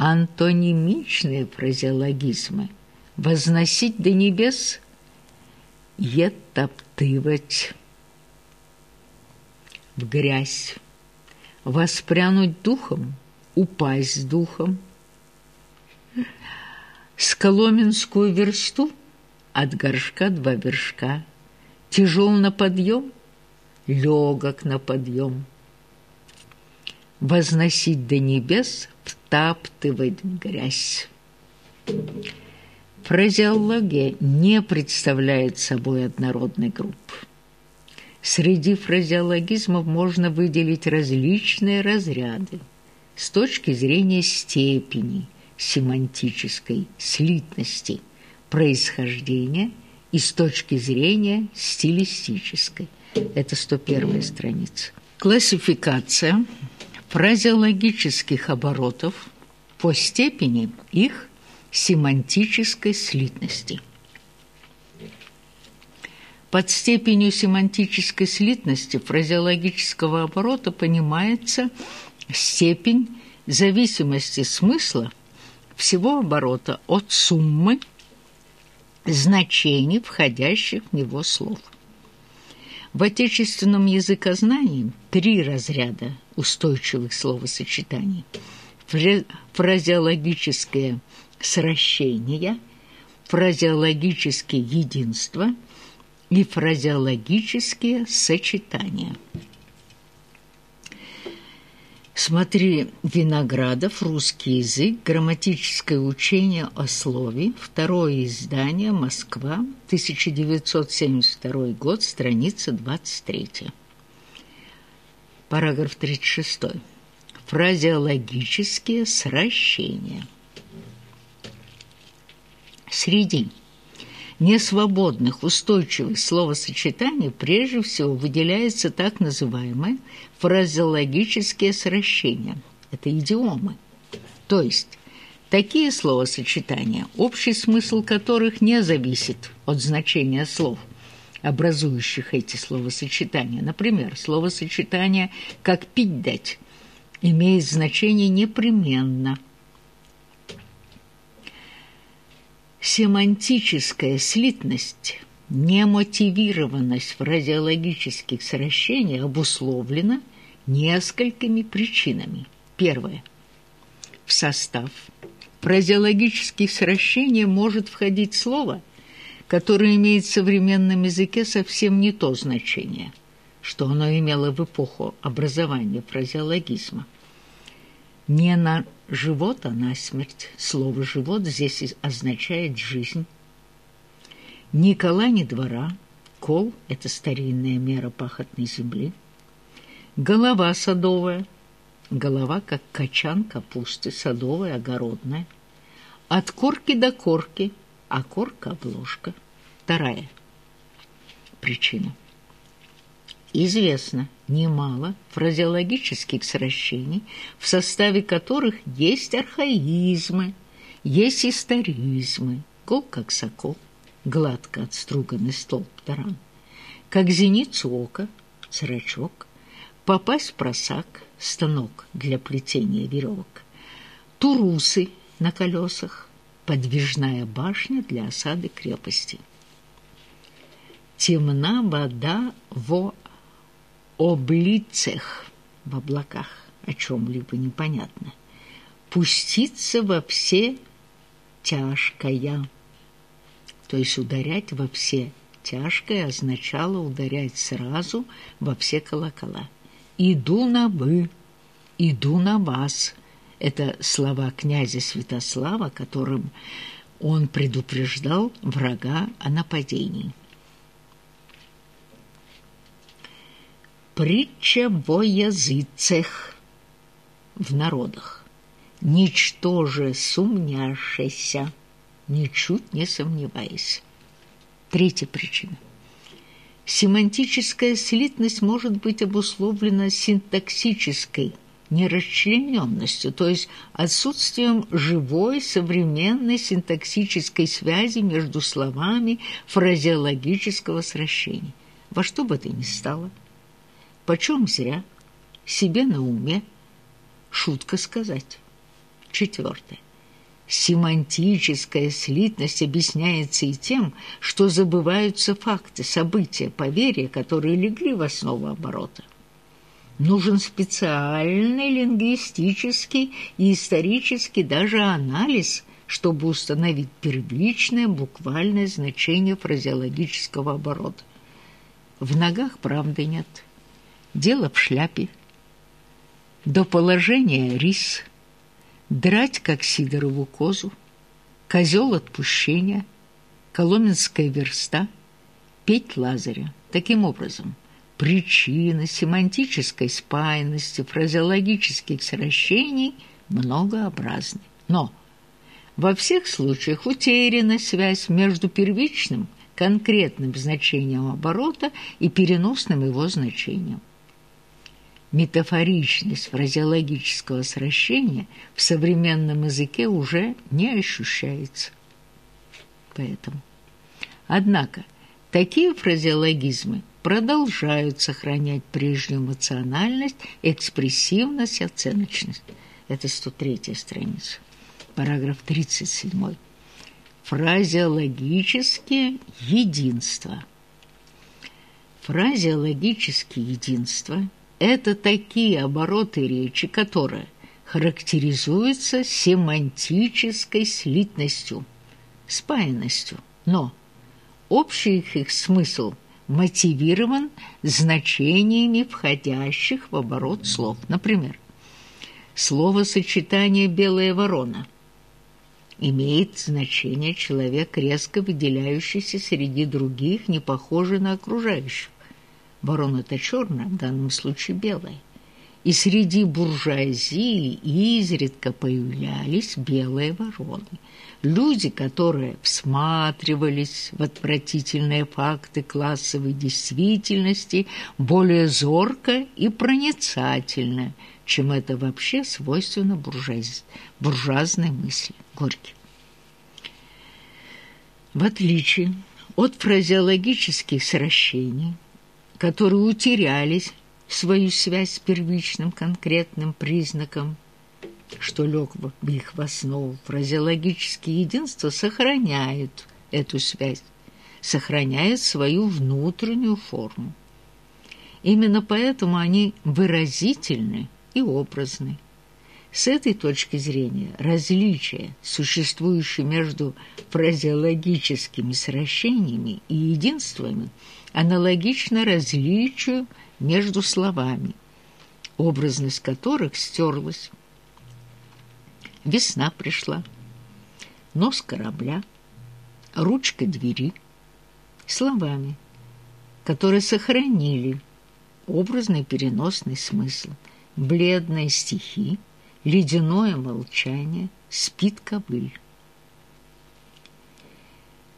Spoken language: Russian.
антонимичные фразеологизмы возносить до небес, етоптывать в грязь, воспрянуть духом, упасть духом. С коломенскую версту от горшка два вершка, тяжел на подъем, легок на подъем. Возносить до небес, втаптывать в грязь. Фразеология не представляет собой однородной группы. Среди фразеологизмов можно выделить различные разряды с точки зрения степени семантической слитности происхождения и с точки зрения стилистической. Это 101 страница. Классификация фразеологических оборотов по степени их семантической слитности – под степенью семантической слитности фразеологического оборота понимается степень зависимости смысла всего оборота от суммы значений, входящих в него слов. В отечественном языкознании три разряда устойчивых словосочетаний. Фразеологическое сращение, фразеологическое единство – и фразеологические сочетания. Смотри Виноградов, русский язык, грамматическое учение о слове, второе издание, Москва, 1972 год, страница 23. Параграф 36. Фразеологические сращения. Среди несвободных устойчивых словосочетаний прежде всего выделяются так называемые фразеологические сращения. Это идиомы. То есть такие словосочетания, общий смысл которых не зависит от значения слов, образующих эти словосочетания. Например, словосочетание «как пить дать» имеет значение непременно – Семантическая слитность, немотивированность фразеологических сращений обусловлена несколькими причинами. Первое. В состав фразеологических сращений может входить слово, которое имеет в современном языке совсем не то значение, что оно имело в эпоху образования фразеологизма. Не на живот, а на смерть. Слово «живот» здесь означает «жизнь». Ни кола, ни двора. Кол – это старинная мера пахотной земли. Голова садовая. Голова, как качан капусты, садовая, огородная. От корки до корки, а корка – обложка. Вторая причина – известно немало фразеологических сращений, в составе которых есть архаизмы, есть историзмы, гол как сокол, гладко отструганный столб таран, как зеницу ока, зрачок, попасть в просак, станок для плетения веревок, турусы на колесах, подвижная башня для осады крепости. Темна вода во облицах в облаках, о чем-либо непонятно, пуститься во все тяжкое, то есть ударять во все тяжкое означало ударять сразу во все колокола. «Иду на вы, иду на вас» – это слова князя Святослава, которым он предупреждал врага о нападении. Притча во языцах в народах. Ничтоже сумняшися, ничуть не сомневаясь. Третья причина. Семантическая слитность может быть обусловлена синтаксической нерасчлененностью, то есть отсутствием живой современной синтаксической связи между словами фразеологического сращения. Во что бы то ни стало – Почем зря, себе на уме, шутка сказать. Четвертое. Семантическая слитность объясняется и тем, что забываются факты, события, поверья, которые легли в основу оборота. Нужен специальный лингвистический и исторический даже анализ, чтобы установить первичное буквальное значение фразеологического оборота. В ногах правды нет. Дело в шляпе. До положения рис – драть, как Сидорову козу, козел отпущения, коломенская верста, петь Лазаря. Таким образом, причина семантической спаянности фразеологических сращений многообразны. Но во всех случаях утеряна связь между первичным конкретным значением оборота и переносным его значением метафоричность фразеологического сращения в современном языке уже не ощущается. Поэтому. Однако, такие фразеологизмы продолжают сохранять прежнюю эмоциональность, экспрессивность, оценочность. Это 103 страница. Параграф 37. Фразеологические единства. Фразеологические единства – это такие обороты речи, которые характеризуются семантической слитностью, спаянностью, но общий их смысл мотивирован значениями входящих в оборот слов. Например, словосочетание «белая ворона» имеет значение человек, резко выделяющийся среди других, не похожий на окружающих. Ворона-то черная, в данном случае белая. И среди буржуазии изредка появлялись белые вороны. Люди, которые всматривались в отвратительные факты классовой действительности более зорко и проницательно, чем это вообще свойственно буржуаз... буржуазной мысли. Горький. В отличие от фразеологических сращений, которые утерялись свою связь с первичным конкретным признаком, что лег в их в основу. Фразеологические единства сохраняют эту связь, сохраняют свою внутреннюю форму. Именно поэтому они выразительны и образны. С этой точки зрения различия, существующие между фразеологическими сращениями и единствами – аналогично различию между словами, образность которых стерлась. Весна пришла, нос корабля, ручка двери, словами, которые сохранили образный переносный смысл, бледные стихи, ледяное молчание, спит ковыль.